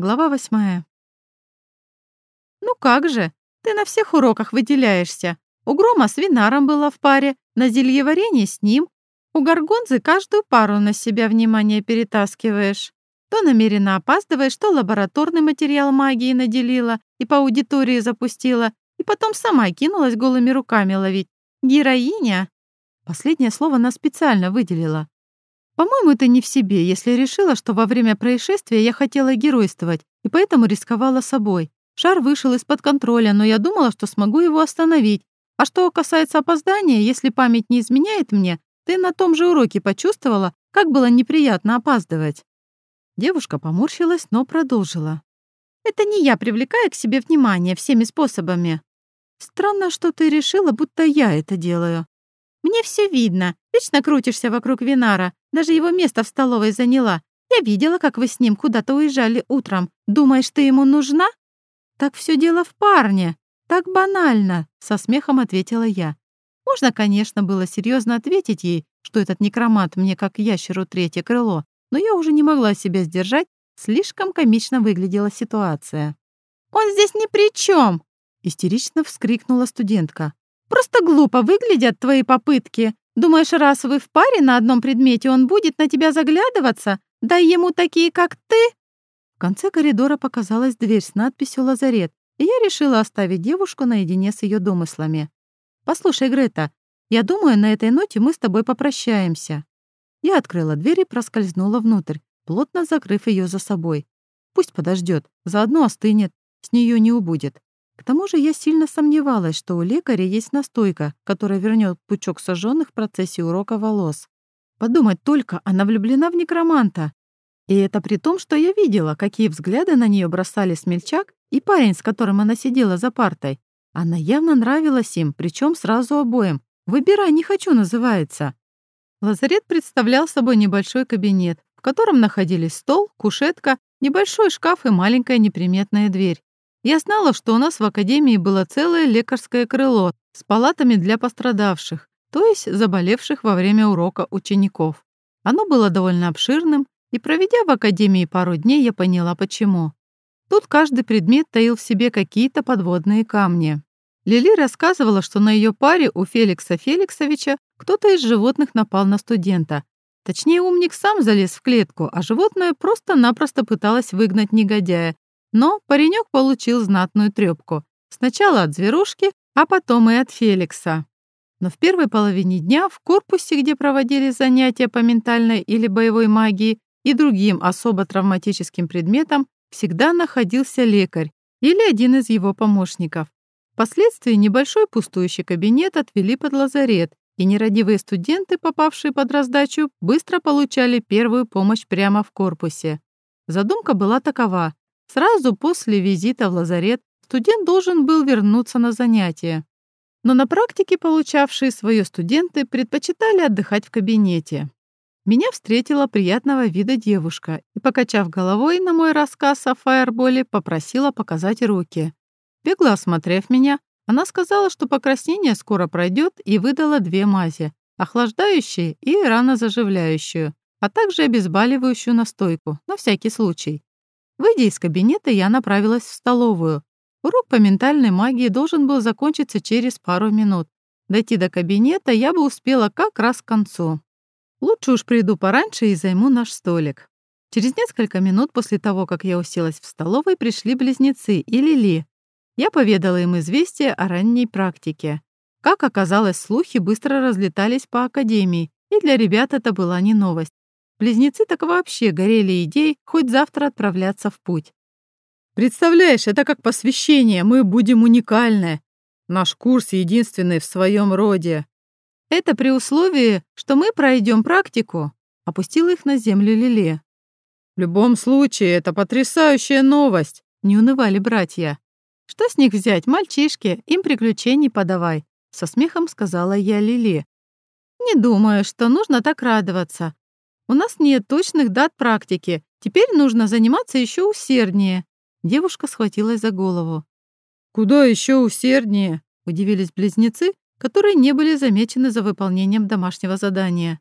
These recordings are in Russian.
Глава восьмая. «Ну как же, ты на всех уроках выделяешься. У Грома с Винаром была в паре, на зельеварении с ним. У Гаргонзы каждую пару на себя внимание перетаскиваешь. То намеренно опаздываешь, то лабораторный материал магии наделила и по аудитории запустила, и потом сама кинулась голыми руками ловить. Героиня!» Последнее слово она специально выделила. По-моему, это не в себе, если решила, что во время происшествия я хотела геройствовать, и поэтому рисковала собой. Шар вышел из-под контроля, но я думала, что смогу его остановить. А что касается опоздания, если память не изменяет мне, ты на том же уроке почувствовала, как было неприятно опаздывать. Девушка поморщилась, но продолжила. «Это не я привлекаю к себе внимание всеми способами. Странно, что ты решила, будто я это делаю. Мне все видно. Вечно крутишься вокруг Винара. Даже его место в столовой заняла. Я видела, как вы с ним куда-то уезжали утром. Думаешь, ты ему нужна? Так все дело в парне. Так банально, со смехом ответила я. Можно, конечно, было серьезно ответить ей, что этот некромант мне как ящеру третье крыло, но я уже не могла себя сдержать, слишком комично выглядела ситуация. «Он здесь ни при чем! истерично вскрикнула студентка. Просто глупо выглядят твои попытки. Думаешь, раз вы в паре на одном предмете, он будет на тебя заглядываться? Дай ему такие, как ты!» В конце коридора показалась дверь с надписью «Лазарет», и я решила оставить девушку наедине с ее домыслами. «Послушай, Грета, я думаю, на этой ноте мы с тобой попрощаемся». Я открыла дверь и проскользнула внутрь, плотно закрыв ее за собой. Пусть подождет, заодно остынет, с нее не убудет. К тому же я сильно сомневалась, что у лекаря есть настойка, которая вернет пучок сожженных в процессе урока волос. Подумать только, она влюблена в некроманта. И это при том, что я видела, какие взгляды на нее бросали смельчак и парень, с которым она сидела за партой. Она явно нравилась им, причем сразу обоим. «Выбирай, не хочу» называется. Лазарет представлял собой небольшой кабинет, в котором находились стол, кушетка, небольшой шкаф и маленькая неприметная дверь. Я знала, что у нас в академии было целое лекарское крыло с палатами для пострадавших, то есть заболевших во время урока учеников. Оно было довольно обширным, и, проведя в академии пару дней, я поняла, почему. Тут каждый предмет таил в себе какие-то подводные камни. Лили рассказывала, что на ее паре у Феликса Феликсовича кто-то из животных напал на студента. Точнее, умник сам залез в клетку, а животное просто-напросто пыталось выгнать негодяя, но паренек получил знатную трёпку. Сначала от зверушки, а потом и от Феликса. Но в первой половине дня в корпусе, где проводили занятия по ментальной или боевой магии и другим особо травматическим предметам, всегда находился лекарь или один из его помощников. Впоследствии небольшой пустующий кабинет отвели под лазарет, и нерадивые студенты, попавшие под раздачу, быстро получали первую помощь прямо в корпусе. Задумка была такова Сразу после визита в лазарет студент должен был вернуться на занятия. Но на практике получавшие свое студенты предпочитали отдыхать в кабинете. Меня встретила приятного вида девушка и, покачав головой на мой рассказ о фаерболе, попросила показать руки. Бегло осмотрев меня, она сказала, что покраснение скоро пройдет и выдала две мази – охлаждающие и ранозаживляющую, а также обезболивающую настойку, на всякий случай. Выйдя из кабинета, я направилась в столовую. Урок по ментальной магии должен был закончиться через пару минут. Дойти до кабинета я бы успела как раз к концу. Лучше уж приду пораньше и займу наш столик. Через несколько минут после того, как я уселась в столовой, пришли близнецы и Лили. Я поведала им известие о ранней практике. Как оказалось, слухи быстро разлетались по академии, и для ребят это была не новость. Близнецы так вообще горели идеей хоть завтра отправляться в путь. «Представляешь, это как посвящение, мы будем уникальны. Наш курс единственный в своем роде». «Это при условии, что мы пройдем практику», — опустила их на землю Лиле. «В любом случае, это потрясающая новость», — не унывали братья. «Что с них взять, мальчишки, им приключений подавай», — со смехом сказала я Лиле. «Не думаю, что нужно так радоваться. У нас нет точных дат практики. Теперь нужно заниматься еще усерднее». Девушка схватилась за голову. «Куда еще усерднее?» — удивились близнецы, которые не были замечены за выполнением домашнего задания.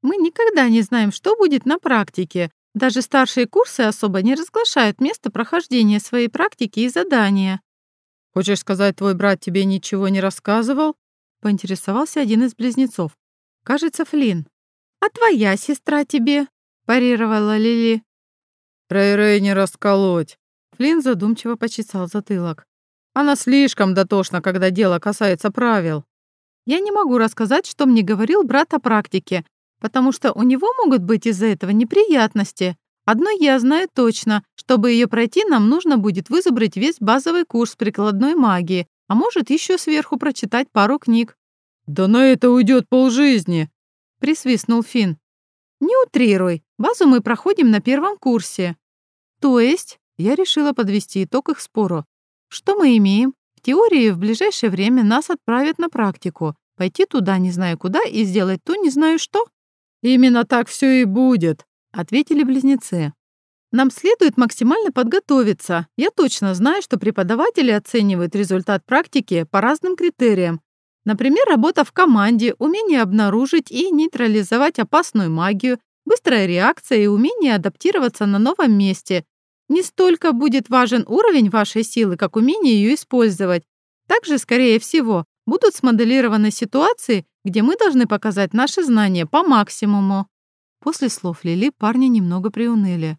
«Мы никогда не знаем, что будет на практике, Даже старшие курсы особо не разглашают место прохождения своей практики и задания. «Хочешь сказать, твой брат тебе ничего не рассказывал?» — поинтересовался один из близнецов. «Кажется, Флинн». «А твоя сестра тебе?» — парировала Лили. «Рэй-Рэй не расколоть!» Флинн задумчиво почесал затылок. «Она слишком дотошна, когда дело касается правил». Я не могу рассказать, что мне говорил брат о практике, потому что у него могут быть из-за этого неприятности. Одно я знаю точно, чтобы ее пройти, нам нужно будет вызубрить весь базовый курс прикладной магии, а может, еще сверху прочитать пару книг. «Да на это уйдет полжизни!» — присвистнул Финн. «Не утрируй, базу мы проходим на первом курсе». То есть я решила подвести итог их спору. Что мы имеем? В теории в ближайшее время нас отправят на практику. Пойти туда не знаю куда и сделать то не знаю что. «Именно так все и будет», — ответили близнецы. «Нам следует максимально подготовиться. Я точно знаю, что преподаватели оценивают результат практики по разным критериям. Например, работа в команде, умение обнаружить и нейтрализовать опасную магию, быстрая реакция и умение адаптироваться на новом месте. Не столько будет важен уровень вашей силы, как умение ее использовать. Также, скорее всего, будут смоделированы ситуации, где мы должны показать наши знания по максимуму». После слов Лили парни немного приуныли.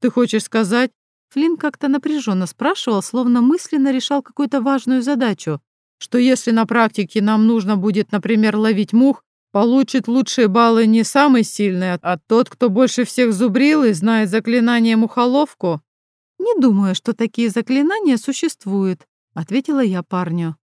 «Ты хочешь сказать?» Флинн как-то напряженно спрашивал, словно мысленно решал какую-то важную задачу. «Что если на практике нам нужно будет, например, ловить мух, получит лучшие баллы не самый сильный, а тот, кто больше всех зубрил и знает заклинание мухоловку?» «Не думаю, что такие заклинания существуют», — ответила я парню.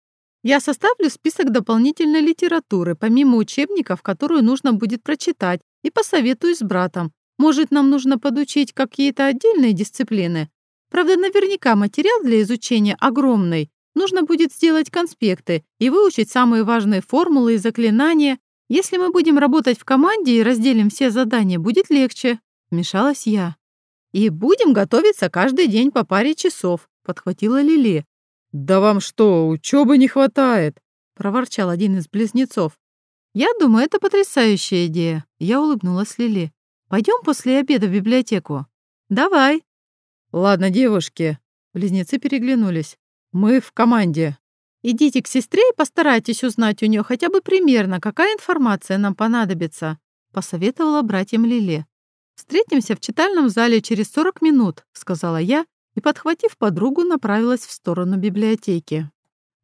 Я составлю список дополнительной литературы, помимо учебников, которую нужно будет прочитать, и посоветуюсь с братом. Может, нам нужно подучить какие-то отдельные дисциплины? Правда, наверняка материал для изучения огромный. Нужно будет сделать конспекты и выучить самые важные формулы и заклинания. Если мы будем работать в команде и разделим все задания, будет легче. Вмешалась я. И будем готовиться каждый день по паре часов, подхватила Лили. «Да вам что, учебы не хватает?» — проворчал один из близнецов. «Я думаю, это потрясающая идея», — я улыбнулась Лили. Пойдем после обеда в библиотеку?» «Давай». «Ладно, девушки». Близнецы переглянулись. «Мы в команде». «Идите к сестре и постарайтесь узнать у нее хотя бы примерно, какая информация нам понадобится», — посоветовала братьям Лили. «Встретимся в читальном зале через 40 минут», — сказала я и, подхватив подругу, направилась в сторону библиотеки.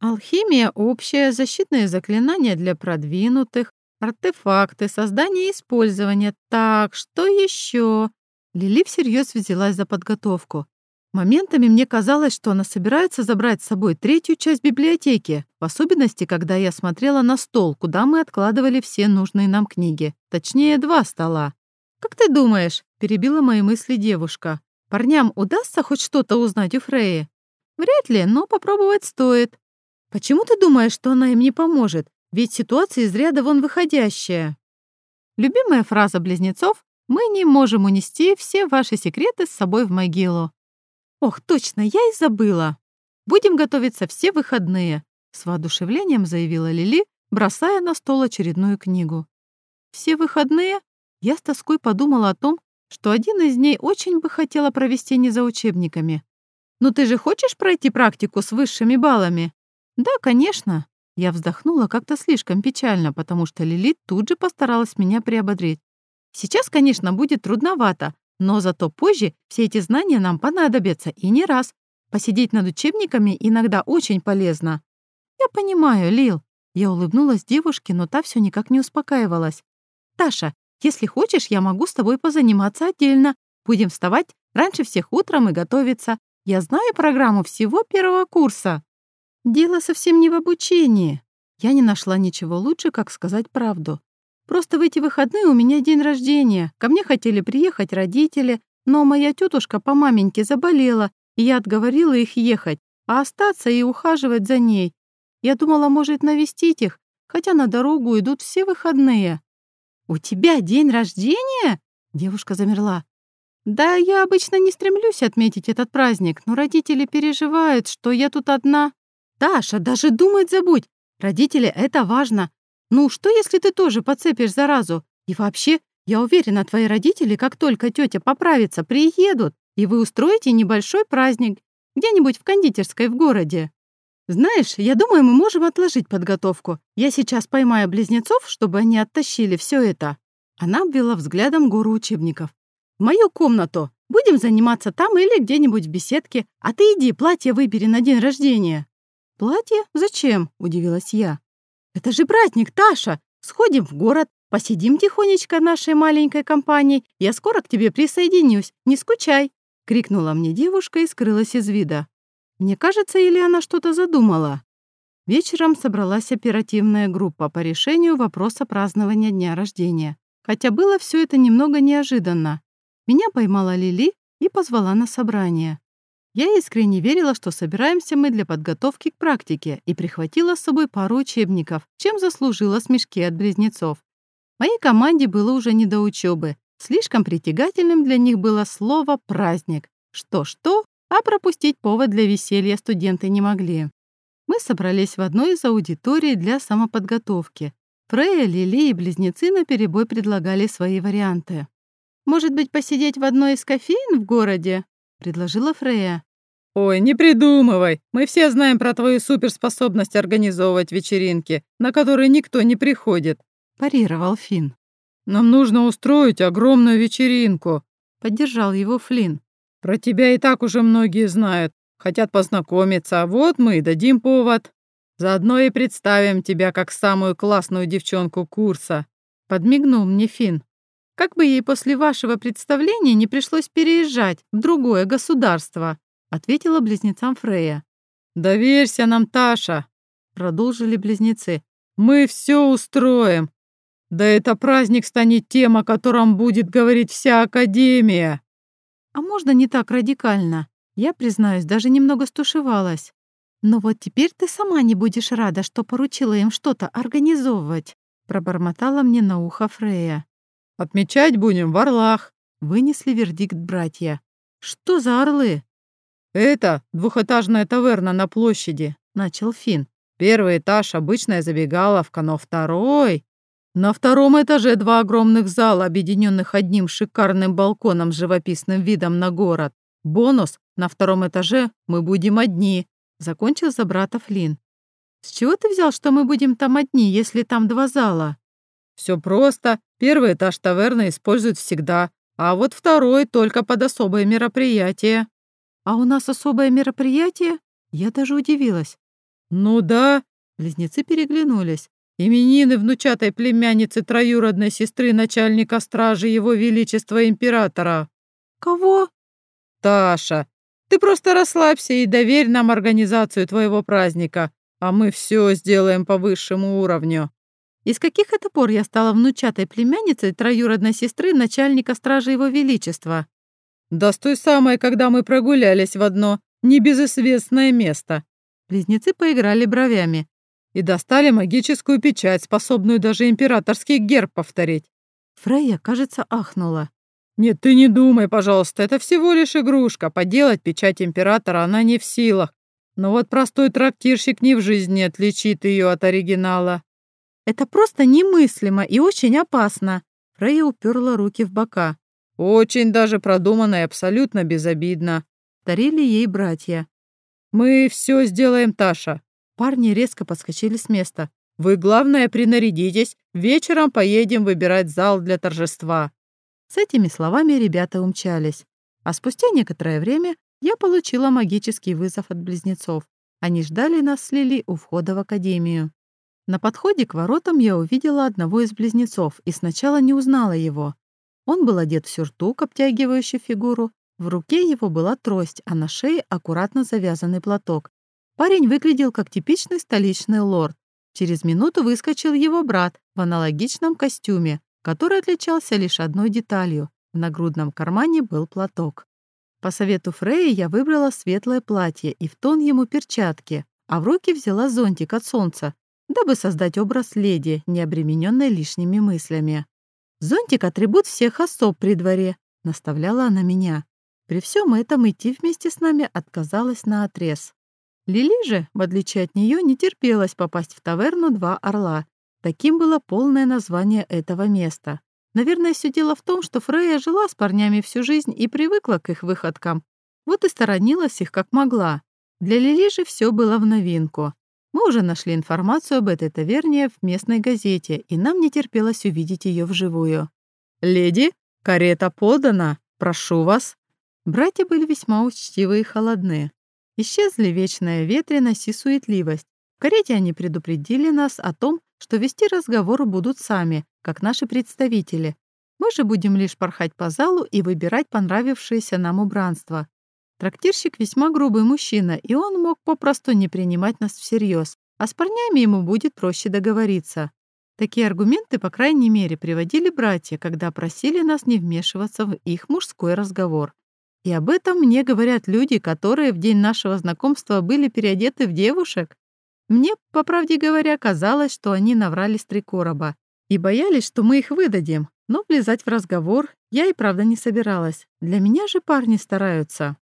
Алхимия общая, защитные заклинания для продвинутых, артефакты, создание и использование. Так, что еще? Лили всерьез взялась за подготовку. Моментами мне казалось, что она собирается забрать с собой третью часть библиотеки, в особенности, когда я смотрела на стол, куда мы откладывали все нужные нам книги. Точнее, два стола. «Как ты думаешь?» — перебила мои мысли девушка. Парням удастся хоть что-то узнать у Фреи? Вряд ли, но попробовать стоит. Почему ты думаешь, что она им не поможет? Ведь ситуация из ряда вон выходящая. Любимая фраза близнецов «Мы не можем унести все ваши секреты с собой в могилу». Ох, точно, я и забыла. Будем готовиться все выходные, с воодушевлением заявила Лили, бросая на стол очередную книгу. Все выходные? Я с тоской подумала о том, что один из дней очень бы хотела провести не за учебниками. «Ну ты же хочешь пройти практику с высшими баллами?» «Да, конечно». Я вздохнула как-то слишком печально, потому что Лилит тут же постаралась меня приободрить. «Сейчас, конечно, будет трудновато, но зато позже все эти знания нам понадобятся, и не раз. Посидеть над учебниками иногда очень полезно». «Я понимаю, Лил». Я улыбнулась девушке, но та все никак не успокаивалась. «Таша, если хочешь, я могу с тобой позаниматься отдельно. Будем вставать раньше всех утром и готовиться. Я знаю программу всего первого курса. Дело совсем не в обучении. Я не нашла ничего лучше, как сказать правду. Просто в эти выходные у меня день рождения. Ко мне хотели приехать родители, но моя тетушка по маменьке заболела, и я отговорила их ехать, а остаться и ухаживать за ней. Я думала, может, навестить их, хотя на дорогу идут все выходные. «У тебя день рождения?» Девушка замерла. «Да, я обычно не стремлюсь отметить этот праздник, но родители переживают, что я тут одна. Таша, даже думать забудь. Родители — это важно. Ну, что если ты тоже подцепишь заразу? И вообще, Я уверена, твои родители, как только тетя поправится, приедут, и вы устроите небольшой праздник где-нибудь в кондитерской в городе. Знаешь, я думаю, мы можем отложить подготовку. Я сейчас поймаю близнецов, чтобы они оттащили все это. Она обвела взглядом гору учебников. В мою комнату. Будем заниматься там или где-нибудь в беседке. А ты иди, платье выбери на день рождения. Платье? Зачем? Удивилась я. Это же праздник, Таша. Сходим в город, посидим тихонечко нашей маленькой компанией. Я скоро к тебе присоединюсь. Не скучай. Крикнула мне девушка и скрылась из вида. Мне кажется, или она что-то задумала. Вечером собралась оперативная группа по решению вопроса празднования дня рождения. Хотя было все это немного неожиданно. Меня поймала Лили и позвала на собрание. Я искренне верила, что собираемся мы для подготовки к практике и прихватила с собой пару учебников, чем заслужила смешки от близнецов. Моей команде было уже не до учебы. Слишком притягательным для них было слово «праздник». Что-что, а пропустить повод для веселья студенты не могли. Мы собрались в одной из аудиторий для самоподготовки. Фрея, Лили и близнецы наперебой предлагали свои варианты. «Может быть, посидеть в одной из кофеин в городе?» — предложила Фрея. «Ой, не придумывай. Мы все знаем про твою суперспособность организовывать вечеринки, на которые никто не приходит», — парировал Финн. «Нам нужно устроить огромную вечеринку», — поддержал его Флинн. «Про тебя и так уже многие знают, хотят познакомиться, а вот мы и дадим повод. Заодно и представим тебя как самую классную девчонку курса», — подмигнул мне Финн. Как бы ей после вашего представления не пришлось переезжать в другое государство, ответила близнецам Фрея. Доверься нам, Таша, продолжили близнецы. Мы все устроим. Да это праздник станет тем, о котором будет говорить вся Академия. А можно не так радикально? Я, признаюсь, даже немного стушевалась. Но вот теперь ты сама не будешь рада, что поручила им что-то организовывать, пробормотала мне на ухо Фрея. Отмечать будем в Орлах», — вынесли вердикт братья. «Что за орлы?» «Это двухэтажная таверна на площади», — начал Финн. «Первый этаж — обычная забегаловка, но второй...» На втором этаже два огромных зала, объединенных одним шикарным балконом с живописным видом на город. Бонус — на втором этаже мы будем одни, — закончил за брата Флинн. «С чего ты взял, что мы будем там одни, если там два зала?» Все просто. Первый этаж таверны используют всегда, а вот второй только под особое мероприятие. А у нас особое мероприятие? Я даже удивилась. Ну да. Близнецы переглянулись. Именины внучатой племянницы троюродной сестры начальника стражи Его Величества Императора. Кого? Таша. Ты просто расслабься и доверь нам организацию твоего праздника, а мы все сделаем по высшему уровню. И с каких это пор я стала внучатой племянницей троюродной сестры начальника стражи Его Величества? Да с той самой, когда мы прогулялись в одно небезызвестное место. Близнецы поиграли бровями. И достали магическую печать, способную даже императорский герб повторить. Фрейя, кажется, ахнула. «Нет, ты не думай, пожалуйста, это всего лишь игрушка. Поделать печать императора она не в силах. Но вот простой трактирщик ни в жизни не отличит ее от оригинала. Это просто немыслимо и очень опасно. Фрейя уперла руки в бока. Очень даже продуманно и абсолютно безобидно. Дарили ей братья. Мы все сделаем, Таша. Парни резко подскочили с места. Вы, главное, принарядитесь. Вечером поедем выбирать зал для торжества. С этими словами ребята умчались. А спустя некоторое время я получила магический вызов от близнецов. Они ждали нас с Лили у входа в академию. На подходе к воротам я увидела одного из близнецов и сначала не узнала его. Он был одет в сюртук, обтягивающий фигуру. В руке его была трость, а на шее аккуратно завязанный платок. Парень выглядел как типичный столичный лорд. Через минуту выскочил его брат в аналогичном костюме, который отличался лишь одной деталью. В нагрудном кармане был платок. По совету Фреи я выбрала светлое платье и в тон ему перчатки, а в руки взяла зонтик от солнца, дабы создать образ леди, не обремененной лишними мыслями. «Зонтик — атрибут всех особ при дворе», — наставляла она меня. При всем этом идти вместе с нами отказалась на отрез. Лили же, в отличие от нее, не терпелась попасть в таверну «Два орла». Таким было полное название этого места. Наверное, все дело в том, что Фрея жила с парнями всю жизнь и привыкла к их выходкам. Вот и сторонилась их как могла. Для Лили же все было в новинку. Мы уже нашли информацию об этой таверне в местной газете, и нам не терпелось увидеть ее вживую. «Леди, карета подана. Прошу вас». Братья были весьма учтивы и холодны. Исчезли вечная ветренность и суетливость. В карете они предупредили нас о том, что вести разговор будут сами, как наши представители. Мы же будем лишь порхать по залу и выбирать понравившееся нам убранство. Трактирщик весьма грубый мужчина, и он мог попросту не принимать нас всерьез, а с парнями ему будет проще договориться. Такие аргументы, по крайней мере, приводили братья, когда просили нас не вмешиваться в их мужской разговор. И об этом мне говорят люди, которые в день нашего знакомства были переодеты в девушек. Мне, по правде говоря, казалось, что они наврали с три короба и боялись, что мы их выдадим, но влезать в разговор я и правда не собиралась. Для меня же парни стараются.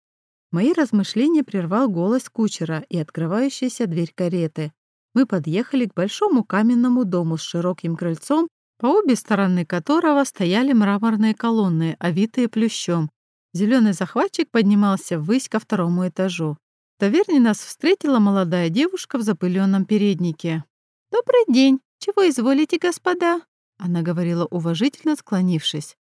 Мои размышления прервал голос кучера и открывающаяся дверь кареты. Мы подъехали к большому каменному дому с широким крыльцом, по обе стороны которого стояли мраморные колонны, овитые плющом. Зеленый захватчик поднимался ввысь ко второму этажу. В таверне нас встретила молодая девушка в запыленном переднике. «Добрый день! Чего изволите, господа?» Она говорила уважительно, склонившись.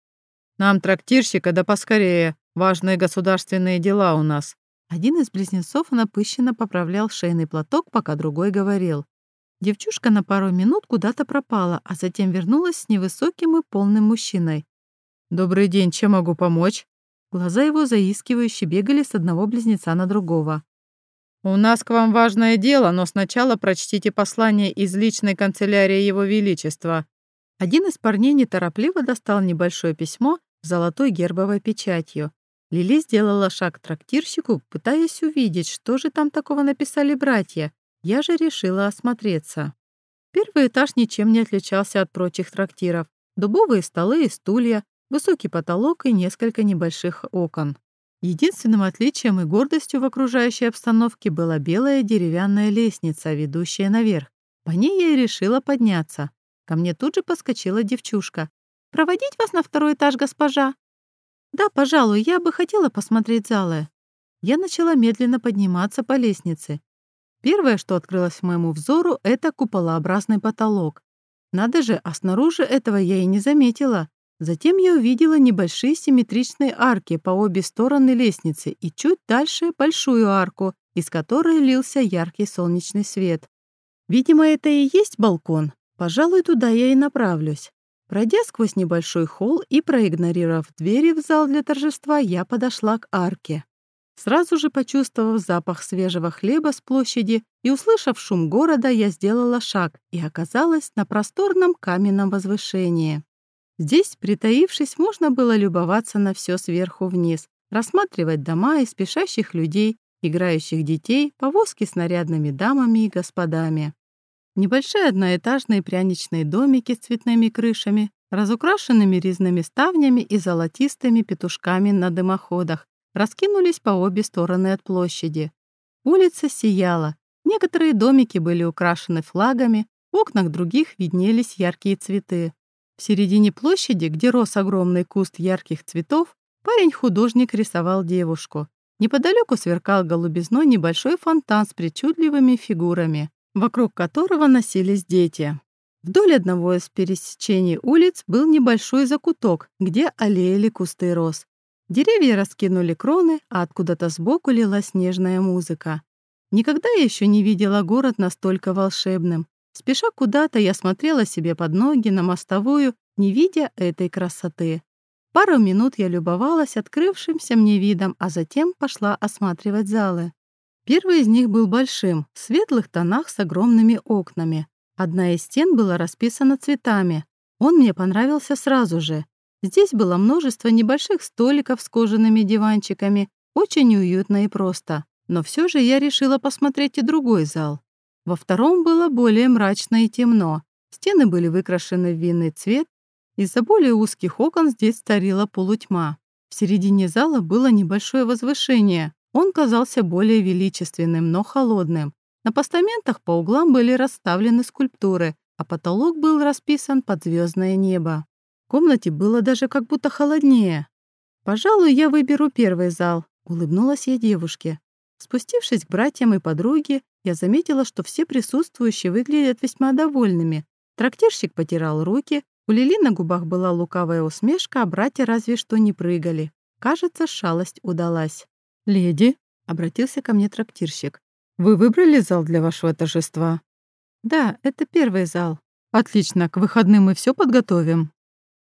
«Нам трактирщика да поскорее. Важные государственные дела у нас». Один из близнецов напыщенно поправлял шейный платок, пока другой говорил. Девчушка на пару минут куда-то пропала, а затем вернулась с невысоким и полным мужчиной. «Добрый день, чем могу помочь?» Глаза его заискивающе бегали с одного близнеца на другого. «У нас к вам важное дело, но сначала прочтите послание из личной канцелярии Его Величества». Один из парней неторопливо достал небольшое письмо с золотой гербовой печатью. Лили сделала шаг к трактирщику, пытаясь увидеть, что же там такого написали братья. Я же решила осмотреться. Первый этаж ничем не отличался от прочих трактиров. Дубовые столы и стулья, высокий потолок и несколько небольших окон. Единственным отличием и гордостью в окружающей обстановке была белая деревянная лестница, ведущая наверх. По ней я и решила подняться. Ко мне тут же подскочила девчушка. «Проводить вас на второй этаж, госпожа?» «Да, пожалуй, я бы хотела посмотреть залы». Я начала медленно подниматься по лестнице. Первое, что открылось моему взору, это куполообразный потолок. Надо же, а снаружи этого я и не заметила. Затем я увидела небольшие симметричные арки по обе стороны лестницы и чуть дальше большую арку, из которой лился яркий солнечный свет. Видимо, это и есть балкон. Пожалуй, туда я и направлюсь. Пройдя сквозь небольшой холл и проигнорировав двери в зал для торжества, я подошла к арке. Сразу же почувствовав запах свежего хлеба с площади и услышав шум города, я сделала шаг и оказалась на просторном каменном возвышении. Здесь, притаившись, можно было любоваться на все сверху вниз, рассматривать дома и спешащих людей, играющих детей, повозки с нарядными дамами и господами. Небольшие одноэтажные пряничные домики с цветными крышами, разукрашенными резными ставнями и золотистыми петушками на дымоходах, раскинулись по обе стороны от площади. Улица сияла, некоторые домики были украшены флагами, в окнах других виднелись яркие цветы. В середине площади, где рос огромный куст ярких цветов, парень-художник рисовал девушку. Неподалеку сверкал голубизной небольшой фонтан с причудливыми фигурами вокруг которого носились дети. Вдоль одного из пересечений улиц был небольшой закуток, где аллеяли кусты роз. Деревья раскинули кроны, а откуда-то сбоку лилась нежная музыка. Никогда я еще не видела город настолько волшебным. Спеша куда-то, я смотрела себе под ноги на мостовую, не видя этой красоты. Пару минут я любовалась открывшимся мне видом, а затем пошла осматривать залы. Первый из них был большим, в светлых тонах с огромными окнами. Одна из стен была расписана цветами. Он мне понравился сразу же. Здесь было множество небольших столиков с кожаными диванчиками, очень уютно и просто. Но все же я решила посмотреть и другой зал. Во втором было более мрачно и темно. Стены были выкрашены в винный цвет. Из-за более узких окон здесь царила полутьма. В середине зала было небольшое возвышение, он казался более величественным, но холодным. На постаментах по углам были расставлены скульптуры, а потолок был расписан под звездное небо. В комнате было даже как будто холоднее. «Пожалуй, я выберу первый зал», — улыбнулась я девушке. Спустившись к братьям и подруге, я заметила, что все присутствующие выглядят весьма довольными. Трактирщик потирал руки, у Лили на губах была лукавая усмешка, а братья разве что не прыгали. Кажется, шалость удалась. «Леди», — обратился ко мне трактирщик, — «вы выбрали зал для вашего торжества?» «Да, это первый зал». «Отлично, к выходным мы все подготовим».